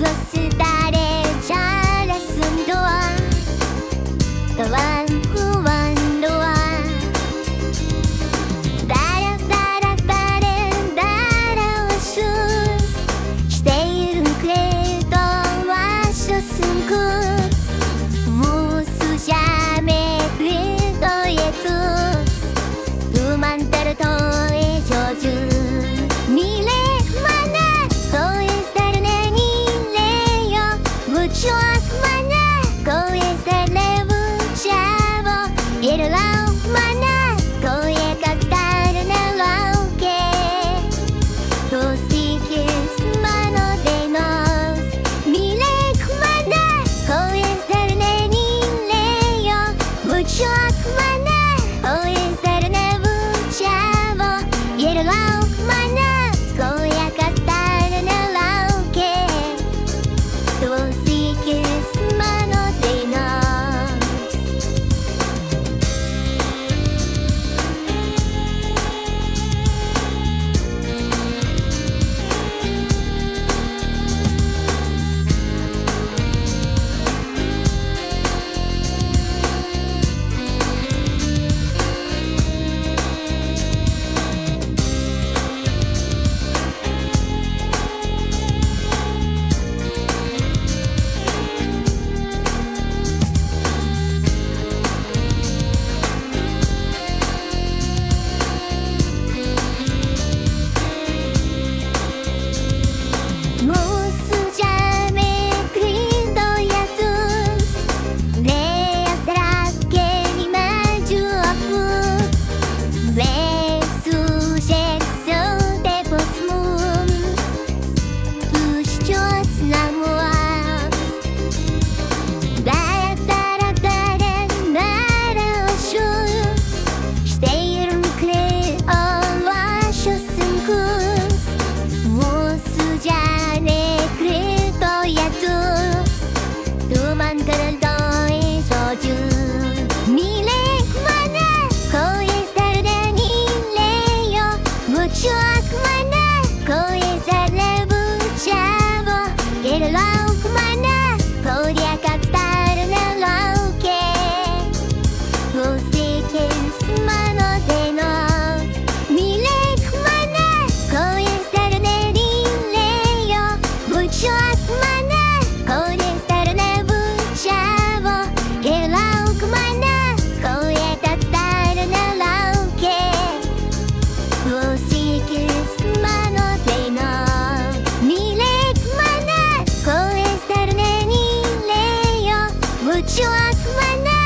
了。Mana?